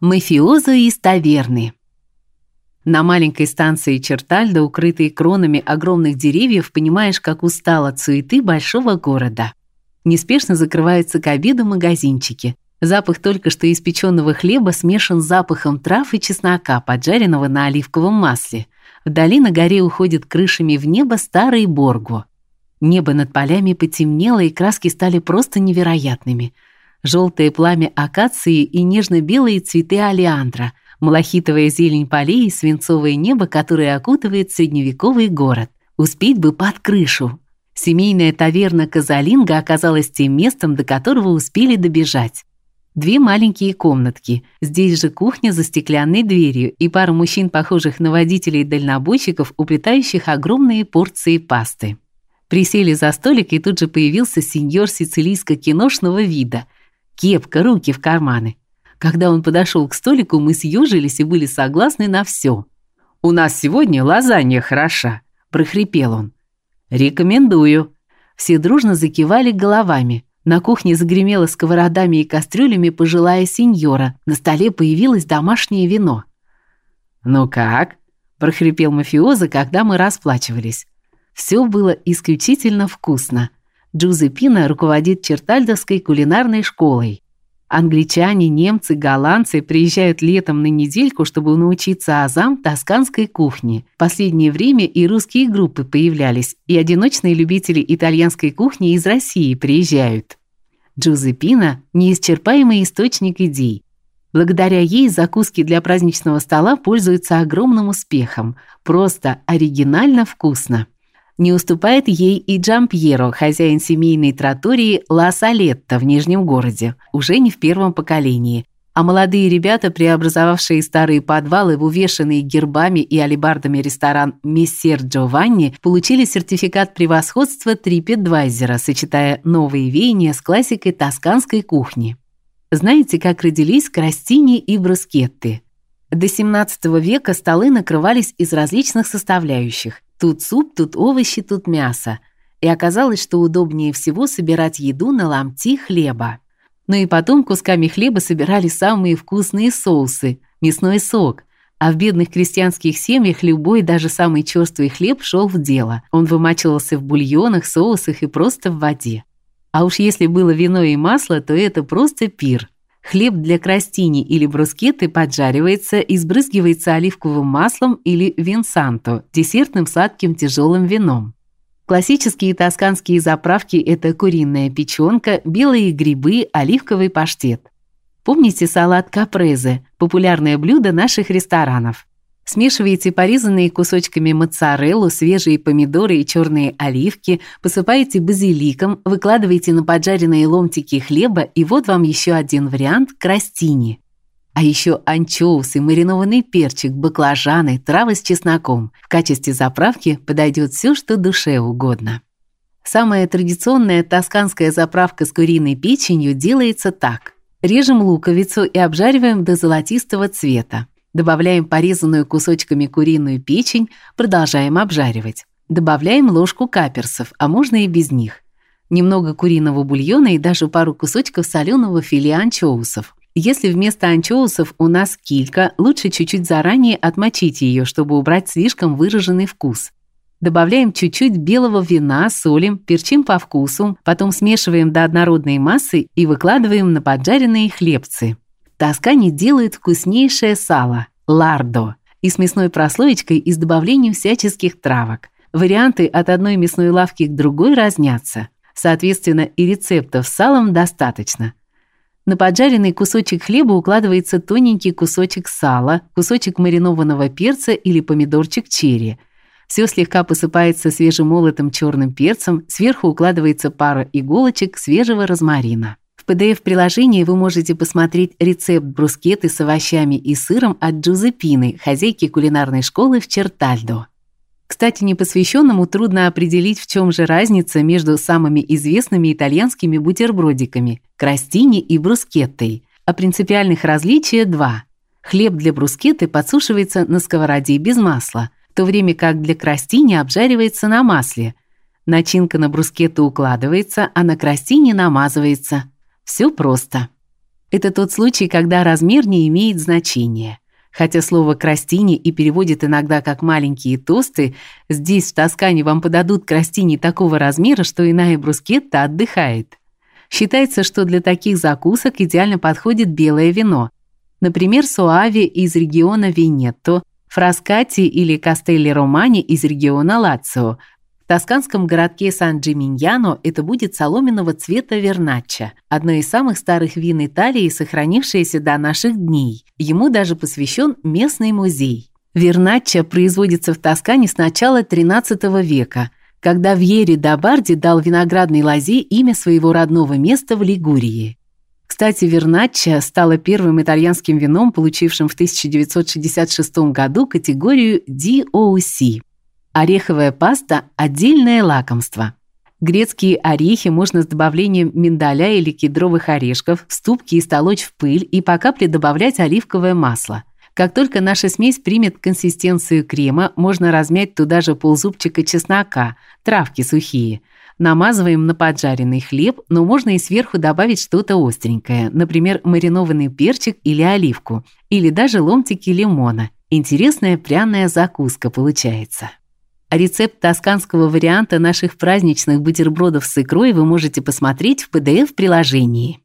Мафиозо из таверны. На маленькой станции Чертальдо, укрытой кронами огромных деревьев, понимаешь, как устал от суеты большого города. Неспешно закрываются к обеду магазинчики. Запах только что испеченного хлеба смешан с запахом трав и чеснока, поджаренного на оливковом масле. Вдали на горе уходит крышами в небо старый Борго. Небо над полями потемнело, и краски стали просто невероятными – желтое пламя акации и нежно-белые цветы алиандра, малахитовая зелень полей и свинцовое небо, которое окутывает средневековый город. Успеть бы под крышу. Семейная таверна Казалинга оказалась тем местом, до которого успели добежать. Две маленькие комнатки. Здесь же кухня за стеклянной дверью и пара мужчин, похожих на водителей-дальнобойщиков, уплетающих огромные порции пасты. Присели за столик, и тут же появился сеньор сицилийско-киношного вида – кепка, руки в карманы. Когда он подошел к столику, мы съежились и были согласны на все. «У нас сегодня лазанья хороша», – прохрипел он. «Рекомендую». Все дружно закивали головами. На кухне загремело сковородами и кастрюлями пожилая сеньора. На столе появилось домашнее вино. «Ну как?» – прохрипел мафиоза, когда мы расплачивались. Все было исключительно вкусно. Джузеппина руководит Чертальдовской кулинарной школой. Англичане, немцы, голландцы приезжают летом на недельку, чтобы научиться азам тосканской кухни. В последнее время и русские группы появлялись, и одиночные любители итальянской кухни из России приезжают. Джузеппина неисчерпаемый источник идей. Благодаря ей закуски для праздничного стола пользуются огромным успехом. Просто оригинально вкусно. Не уступает ей и Джампьеро, хозяин семейной тротории Ла Салетта в Нижнем городе, уже не в первом поколении. А молодые ребята, преобразовавшие старые подвалы в увешанный гербами и алебардами ресторан Мессер Джованни, получили сертификат превосходства TripAdvisor, сочетая новые веяния с классикой тосканской кухни. Знаете, как родились крастини и брускетты? До 17 века столы накрывались из различных составляющих. Тут суп, тут овощи, тут мясо. И оказалось, что удобнее всего собирать еду на ломти хлеба. Ну и потом кусками хлеба собирали самые вкусные соусы, мясной сок. А в бедных крестьянских семьях любой, даже самый черствый хлеб шел в дело. Он вымачивался в бульонах, соусах и просто в воде. А уж если было вино и масло, то это просто пир. Хлеб для крастини или брускетты поджаривается и сбрызгивается оливковым маслом или винсанто, десертным сладким тяжелым вином. Классические тосканские заправки это куриная печёнка, белые грибы, оливковый паштет. Помните салат капрезе, популярное блюдо наших ресторанов? Смешиваете порезанные кусочками моцареллу, свежие помидоры и черные оливки, посыпаете базиликом, выкладываете на поджаренные ломтики хлеба, и вот вам еще один вариант крастини. А еще анчоусы, маринованный перчик, баклажаны, травы с чесноком. В качестве заправки подойдет все, что душе угодно. Самая традиционная тосканская заправка с куриной печенью делается так: режем луковицу и обжариваем до золотистого цвета. Добавляем порезанную кусочками куриную печень, продолжаем обжаривать. Добавляем ложку каперсов, а можно и без них. Немного куриного бульона и даже пару кусочков соленого филе анчоусов. Если вместо анчоусов у нас килька, лучше чуть-чуть заранее отмочить ее, чтобы убрать слишком выраженный вкус. Добавляем чуть-чуть белого вина, солим, перчим по вкусу, потом смешиваем до однородной массы и выкладываем на поджаренные хлебцы. Тоскане делают вкуснейшее сало лардо и с мясной прослоечкой и с добавлением всяческих травок. Варианты от одной мясной лавки к другой разнятся. Соответственно, и рецептов с салом достаточно. На поджаренный кусочек хлеба укладывается тоненький кусочек сала, кусочек маринованного перца или помидорчик черри. Все слегка посыпается свежемолотым черным перцем, сверху укладывается пара иголочек свежего розмарина. В PDF-приложении вы можете посмотреть рецепт брускетты с овощами и сыром от Джузеппины, хозяйки кулинарной школы в Чертальдо. Кстати, непосвященному трудно определить, в чем же разница между самыми известными итальянскими бутербродиками – крастини и брускеттой. А принципиальных различия два. Хлеб для брускетты подсушивается на сковороде без масла, в то время как для крастини обжаривается на масле. Начинка на брускетту укладывается, а на крастини намазывается – все просто. Это тот случай, когда размер не имеет значения. Хотя слово «крастини» и переводит иногда как «маленькие тосты», здесь, в Тоскане, вам подадут крастини такого размера, что иная брускетта отдыхает. Считается, что для таких закусок идеально подходит белое вино. Например, суави из региона Венетто, фраскати или кастелли романи из региона Лацио – в тосканском городке Сан-Джиминьяно это будет соломенного цвета верначчо, одно из самых старых вин Италии, сохранившееся до наших дней. Ему даже посвящен местный музей. Верначчо производится в Тоскане с начала XIII века, когда Вьери да Барди дал виноградной лозе имя своего родного места в Лигурии. Кстати, Верначчо стало первым итальянским вином, получившим в 1966 году категорию DOC. Ореховая паста – отдельное лакомство. Грецкие орехи можно с добавлением миндаля или кедровых орешков в ступки истолочь в пыль и по капле добавлять оливковое масло. Как только наша смесь примет консистенцию крема, можно размять туда же ползубчика чеснока, травки сухие. Намазываем на поджаренный хлеб, но можно и сверху добавить что-то остренькое, например, маринованный перчик или оливку, или даже ломтики лимона. Интересная пряная закуска получается. Рецепт тосканского варианта наших праздничных бутербродов с икрой вы можете посмотреть в PDF-приложении.